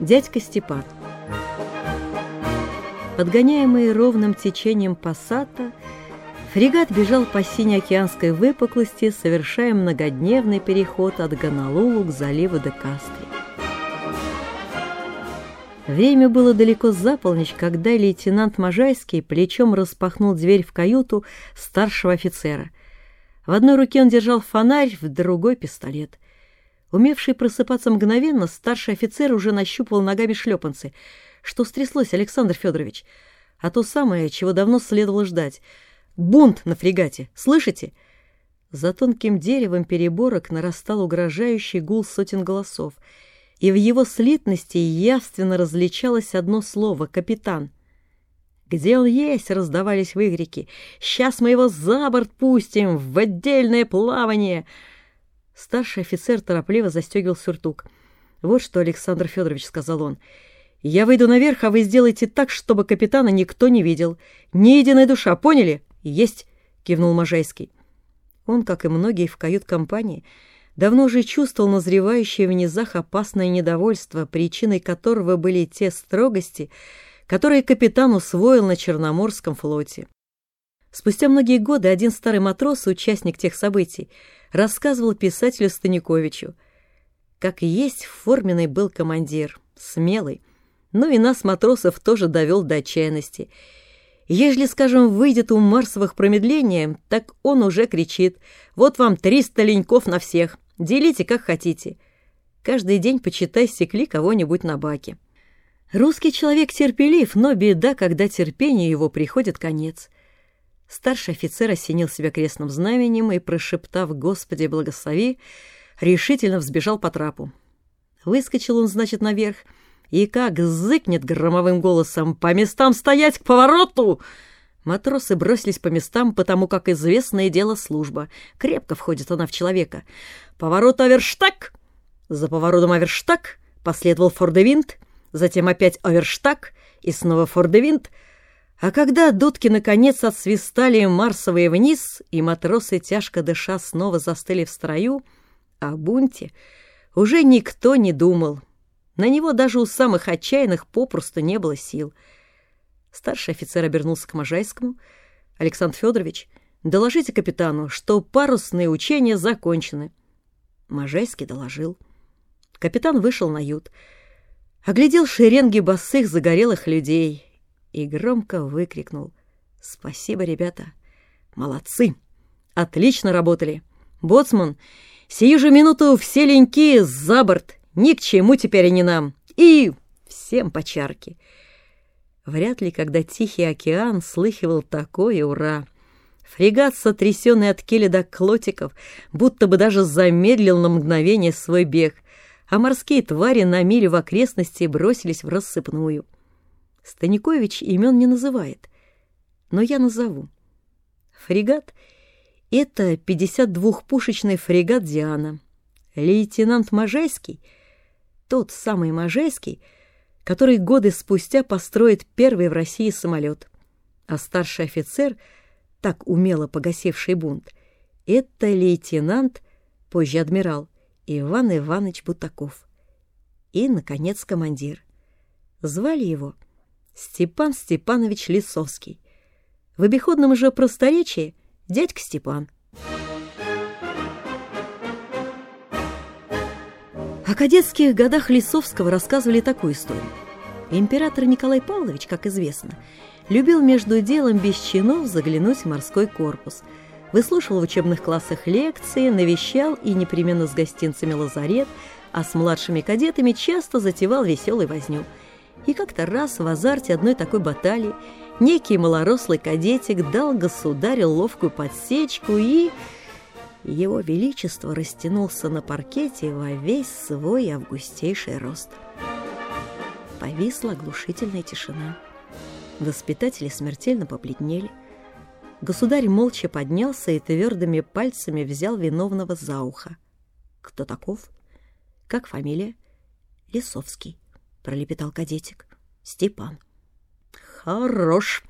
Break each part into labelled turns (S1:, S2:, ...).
S1: Дядька Степан. Подгоняемый ровным течением пассата, фрегат бежал по синеокеанской выпуклости, совершая многодневный переход от Гонолулу к заливу де. Время было далеко за полночь, когда лейтенант Можайский плечом распахнул дверь в каюту старшего офицера. В одной руке он держал фонарь, в другой — пистолет. Умевший просыпаться мгновенно, старший офицер уже нащупывал ногами шлепанцы. Что стряслось, Александр Федорович? А то самое, чего давно следовало ждать. Бунт на фрегате, слышите? За тонким деревом переборок нарастал угрожающий гул сотен голосов, и в его слитности явственно различалось одно слово — «капитан». «Где он есть?» — раздавались выкрики. «Сейчас мы его за борт пустим, в отдельное плавание!» Старший офицер торопливо застегивал сюртук. «Вот что, Александр Федорович», — сказал он, — «я выйду наверх, а вы сделайте так, чтобы капитана никто не видел. Ни единая душа, поняли?» «Есть», — кивнул Можайский. Он, как и многие в кают-компании, давно уже чувствовал назревающее в низах опасное недовольство, причиной которого были те строгости, которые капитан усвоил на Черноморском флоте. Спустя многие годы один старый матрос, участник тех событий, рассказывал писателю Станиковичу. Как есть, форменный был командир, смелый, но и нас, матросов, тоже довел до отчаянности. Ежели, скажем, выйдет у Марсовых промедления, так он уже кричит «Вот вам триста леньков на всех, делите как хотите». Каждый день, почитай, секли кого-нибудь на баке. Русский человек терпелив, но беда, когда терпению его приходит конец. Старший офицер осенил себя крестным знаменем и, прошептав «Господи, благослови», решительно взбежал по трапу. Выскочил он, значит, наверх, и как зыкнет громовым голосом «По местам стоять, к повороту!» Матросы бросились по местам, потому как известное дело служба. Крепко входит она в человека. «Поворот оверштаг!» За поворотом оверштаг последовал фордевинт, затем опять оверштаг и снова фордевинт — а когда дудки наконец отсвистали марсовые вниз, и матросы, тяжко дыша, снова застыли в строю, о бунте уже никто не думал. На него даже у самых отчаянных попросту не было сил. Старший офицер обернулся к Можайскому. «Александр Федорович, доложите капитану, что парусные учения закончены». Можайский доложил. Капитан вышел на ют. Оглядел шеренги босых загорелых людей — и громко выкрикнул «Спасибо, ребята! Молодцы! Отлично работали! Боцман, сию же минуту все леньки за борт! Ни к чему теперь они нам! И всем по чарке!» Вряд ли, когда Тихий океан слыхивал такое «Ура!» Фрегат, сотрясенный от кели до клотиков, будто бы даже замедлил на мгновение свой бег, а морские твари на милю в окрестности бросились в рассыпную — Станикович имен не называет, но я назову. Фрегат — это 52-пушечный фрегат «Диана». Лейтенант Можайский — тот самый Можайский, который годы спустя построит первый в России самолет. А старший офицер, так умело погасивший бунт, это лейтенант, позже адмирал, Иван Иванович Бутаков. И, наконец, командир. Звали его — Степан Степанович Лисовский. В обиходном же просторечии дядька Степан. О кадетских годах Лисовского рассказывали такую историю. Император Николай Павлович, как известно, любил между делом без чинов заглянуть в морской корпус, выслушивал в учебных классах лекции, навещал и непременно с гостинцами лазарет, а с младшими кадетами часто затевал веселый возню – и как-то раз в азарте одной такой баталии некий малорослый кадетик дал государю ловкую подсечку и... Его Величество растянулся на паркете во весь свой августейший рост. Повисла оглушительная тишина. Воспитатели смертельно побледнели. Государь молча поднялся и твердыми пальцами взял виновного за ухо. «Кто таков? Как фамилия?» «Лисовский». — пролепетал кадетик. «Степан». «Хорош!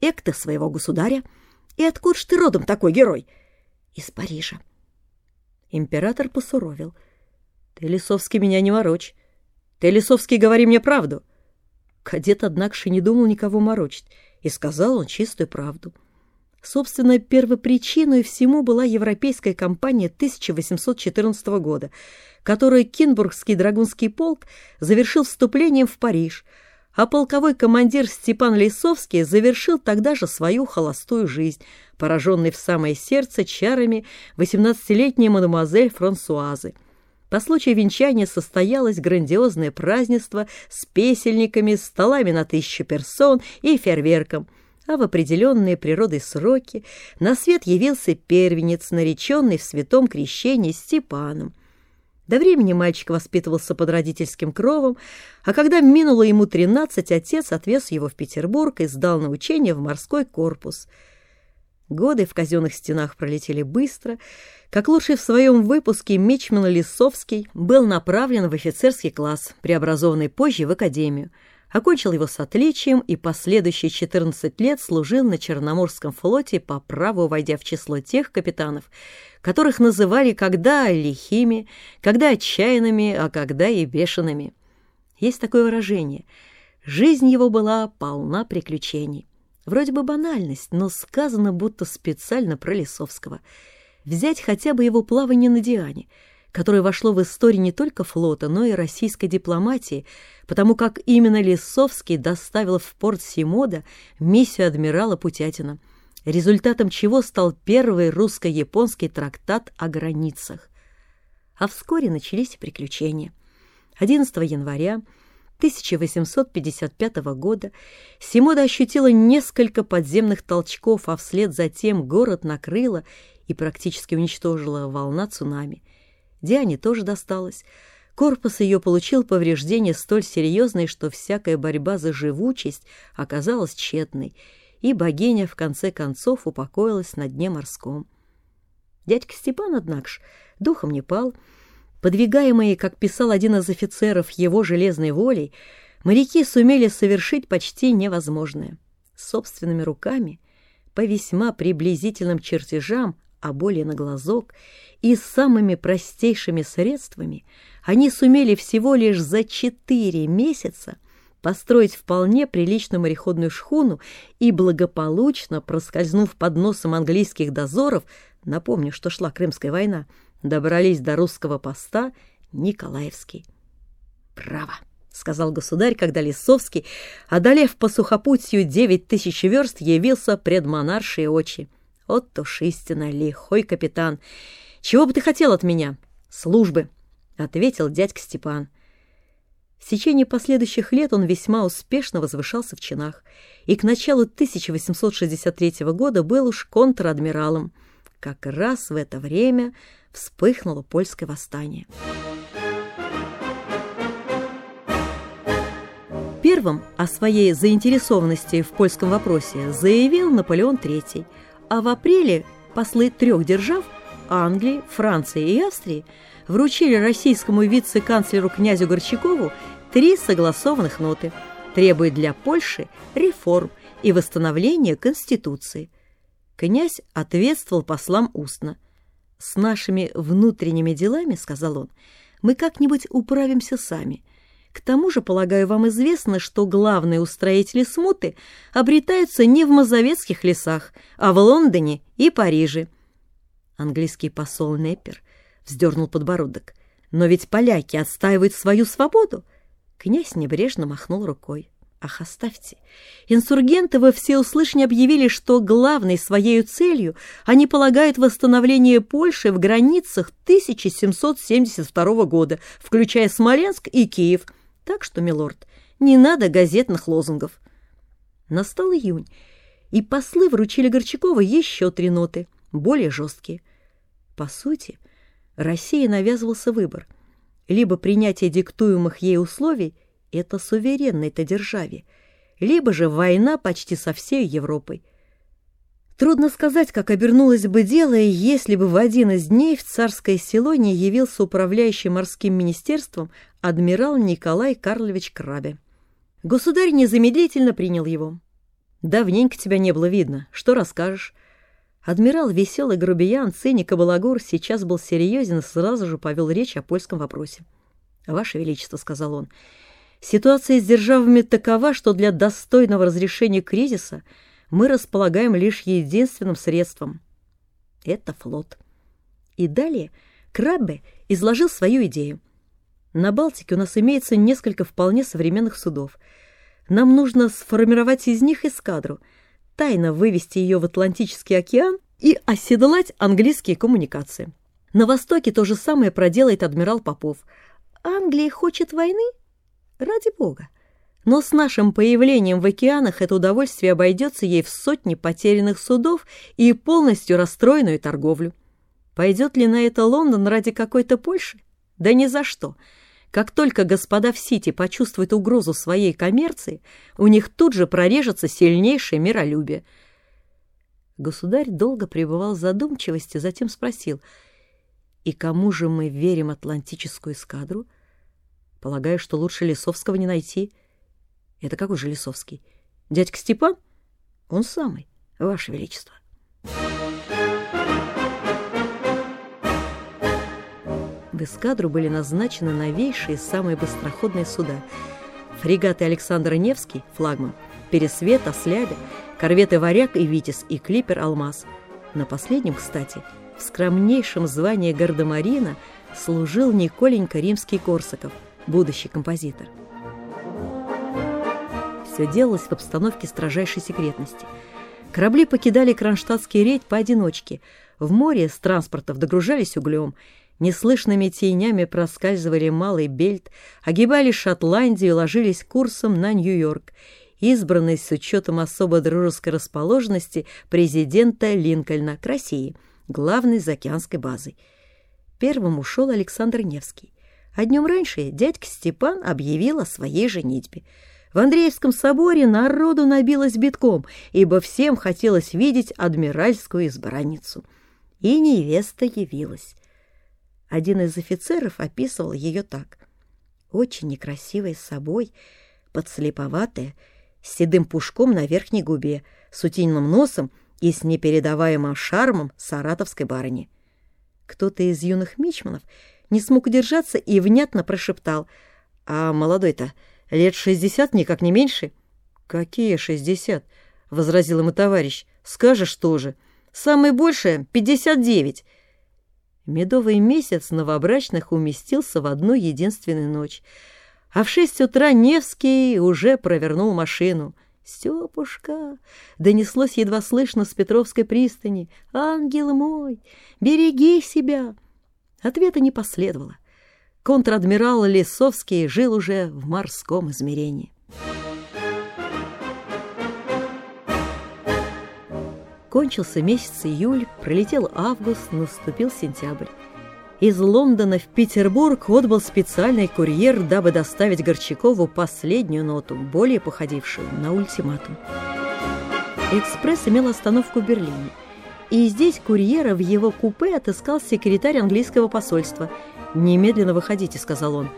S1: Эк ты своего государя! И откуда ж ты родом такой герой?» «Из Парижа». Император посуровил. «Ты, Лисовский, меня не ворочь. Ты, Лисовский, говори мне правду. Кадет, однако, не думал никого морочить, и сказал он чистую правду. Собственно, первопричиной всему была европейская кампания 1814 года, которую Кинбургский драгунский полк завершил вступлением в Париж, а полковой командир Степан Лисовский завершил тогда же свою холостую жизнь, пораженный в самое сердце чарами 18-летней мадемуазель Франсуазы. По случаю венчания состоялось грандиозное празднество с песельниками, столами на тысячу персон и фейерверком – а в определенные природой сроки на свет явился первенец, нареченный в святом крещении Степаном. До времени мальчик воспитывался под родительским кровом, а когда минуло ему тринадцать, отец отвез его в Петербург и сдал на учение в морской корпус. Годы в казенных стенах пролетели быстро. Как лучший в своем выпуске Мичман Лисовский был направлен в офицерский класс, преобразованный позже в академию – окончил его с отличием и последующие 14 лет служил на Черноморском флоте по праву войдя в число тех капитанов, которых называли когда лихими, когда отчаянными, а когда и бешеными. Есть такое выражение «жизнь его была полна приключений». Вроде бы банальность, но сказано будто специально про Лисовского. Взять хотя бы его плавание на Диане – которое вошло в историю не только флота, но и российской дипломатии, потому как именно Лисовский доставил в порт Симода миссию адмирала Путятина, результатом чего стал первый русско-японский трактат о границах. А вскоре начались приключения. 11 января 1855 года Симода ощутила несколько подземных толчков, а вслед за тем город накрыла и практически уничтожила волна цунами – Диане тоже досталось. Корпус ее получил повреждения столь серьезные, что всякая борьба за живучесть оказалась тщетной, и богиня в конце концов упокоилась на дне морском. Дядька Степан, однако ж, духом не пал. Подвигаемые, как писал один из офицеров, его железной волей, моряки сумели совершить почти невозможное. Собственными руками, по весьма приблизительным чертежам, а более на глазок, и самыми простейшими средствами они сумели всего лишь за четыре месяца построить вполне приличную мореходную шхуну и благополучно, проскользнув под носом английских дозоров, напомню, что шла Крымская война, добрались до русского поста Николаевский. «Право!» — сказал государь, когда Лисовский, одолев по сухопутью девять тысяч верст, явился пред монаршие очи. «Вот уж истинно лихой капитан!» «Чего бы ты хотел от меня?» «Службы», — ответил дядька Степан. В течение последующих лет он весьма успешно возвышался в чинах и к началу 1863 года был уж контр-адмиралом. Как раз в это время вспыхнуло польское восстание. Первым о своей заинтересованности в польском вопросе заявил Наполеон III, а в апреле послы трех держав – Англии, Франции и Австрии вручили российскому вице-канцлеру князю Горчакову три согласованных ноты, требуя для Польши реформ и восстановления Конституции. Князь ответствовал послам устно. «С нашими внутренними делами, — сказал он, — мы как-нибудь управимся сами. К тому же, полагаю, вам известно, что главные устроители смуты обретаются не в Мазовецких лесах, а в Лондоне и Париже. Английский посол Неппер вздернул подбородок. «Но ведь поляки отстаивают свою свободу!» Князь небрежно махнул рукой. «Ах, оставьте! Инсургенты во всеуслышание объявили, что главной своей целью они полагают восстановление Польши в границах 1772 года, включая Смоленск и Киев. Так что, милорд, не надо газетных лозунгов». Настал июнь, и послы вручили Горчакова еще три ноты, более жесткие. По сути, России навязывался выбор. Либо принятие диктуемых ей условий – это суверенной-то державе, либо же война почти со всей Европой. Трудно сказать, как обернулось бы дело, если бы в один из дней в царское село не явился управляющий морским министерством адмирал Николай Карлович Крабе. Государь незамедлительно принял его. «Давненько тебя не было видно. Что расскажешь?» Адмирал, веселый грубиян, циник и балагур сейчас был серьезен и сразу же повел речь о польском вопросе. «Ваше Величество», — сказал он, — «ситуация с державами такова, что для достойного разрешения кризиса мы располагаем лишь единственным средством — это флот». И далее Краббе изложил свою идею. На Балтике у нас имеется несколько вполне современных судов. Нам нужно сформировать из них эскадру, тайно вывести ее в Атлантический океан и оседлать английские коммуникации. На Востоке то же самое проделает адмирал Попов. Англия хочет войны? Ради бога. Но с нашим появлением в океанах это удовольствие обойдется ей в сотни потерянных судов и полностью расстроенную торговлю. Пойдет ли на это Лондон ради какой-то Польши? Да ни за что. Как только господа в Сити почувствуют угрозу своей коммерции, у них тут же прорежется сильнейшее миролюбие. Государь долго пребывал в задумчивости, затем спросил — и кому же мы верим Атлантическую эскадру? Полагаю, что лучше Лисовского не найти. Это какой же Лисовский? Дядька Степан? Он самый, Ваше Величество. В эскадру были назначены новейшие, самые быстроходные суда. Фрегаты Александр Невский, флагман, Пересвет, Ослябя, корветы Варяг и Витязь и клипер Алмаз. На последнем, кстати, в скромнейшем звании гардемарина служил Николенька Римский-Корсаков, будущий композитор. Все делалось в обстановке строжайшей секретности. Корабли покидали Кронштадтский рейд поодиночке. В море с транспортов догружались углем. Неслышными тенями проскальзывали Малый Бельт, огибали Шотландию и ложились курсом на Нью-Йорк, избранный с учетом особо дружеской расположенности президента Линкольна к России – главной заокеанской базой. Первым ушел Александр Невский. А днем раньше дядька Степан объявил о своей женитьбе. В Андреевском соборе народу набилось битком, ибо всем хотелось видеть адмиральскую избранницу. И невеста явилась. Один из офицеров описывал ее так. Очень некрасивая собой, подслеповатая, с седым пушком на верхней губе, с утиным носом и с непередаваемым шармом саратовской барыни. Кто-то из юных мичманов не смог удержаться и внятно прошептал. «А молодой-то лет шестьдесят, никак не меньше?» «Какие шестьдесят?» — возразил ему товарищ. «Скажешь тоже. Самое большее — пятьдесят девять». Медовый месяц новобрачных уместился в одну единственную ночь. А в шесть утра Невский уже провернул машину — «Степушка!» — донеслось едва слышно с Петровской пристани. «Ангел мой, береги себя!» Ответа не последовало. Контр-адмирал Лесовский жил уже в морском измерении. Кончился месяц июль, пролетел август, наступил сентябрь. Из Лондона в Петербург отбыл специальный курьер, дабы доставить Горчакову последнюю ноту, более походившую на ультиматум. Экспресс имел остановку в Берлине. И здесь курьера в его купе отыскал секретарь английского посольства. «Немедленно выходите», — сказал он.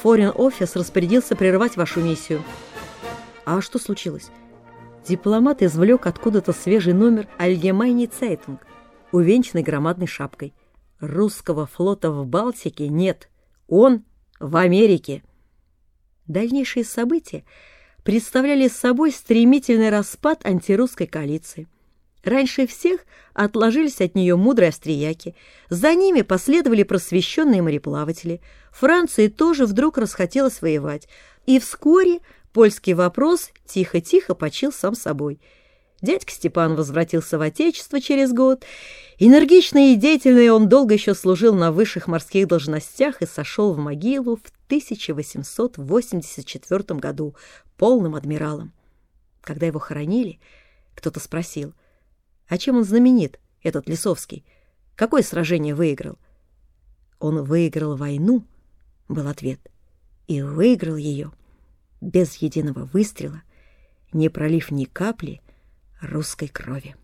S1: «Форин офис распорядился прервать вашу миссию». «А что случилось?» Дипломат извлек откуда-то свежий номер «Альгемайне Цейтунг», увенчанный громадной шапкой. Русского флота в Балтике нет. Он в Америке. Дальнейшие события представляли собой стремительный распад антирусской коалиции. Раньше всех отложились от нее мудрые австрияки. За ними последовали просвещенные мореплаватели. Франции тоже вдруг расхотелось воевать. И вскоре польский вопрос тихо-тихо почил сам собой – Дядька Степан возвратился в Отечество через год. Энергичный и деятельный он долго еще служил на высших морских должностях и сошел в могилу в 1884 году полным адмиралом. Когда его хоронили, кто-то спросил, а чем он знаменит, этот Лисовский? Какое сражение выиграл? Он выиграл войну, был ответ, и выиграл ее без единого выстрела, не пролив ни капли, русской крови.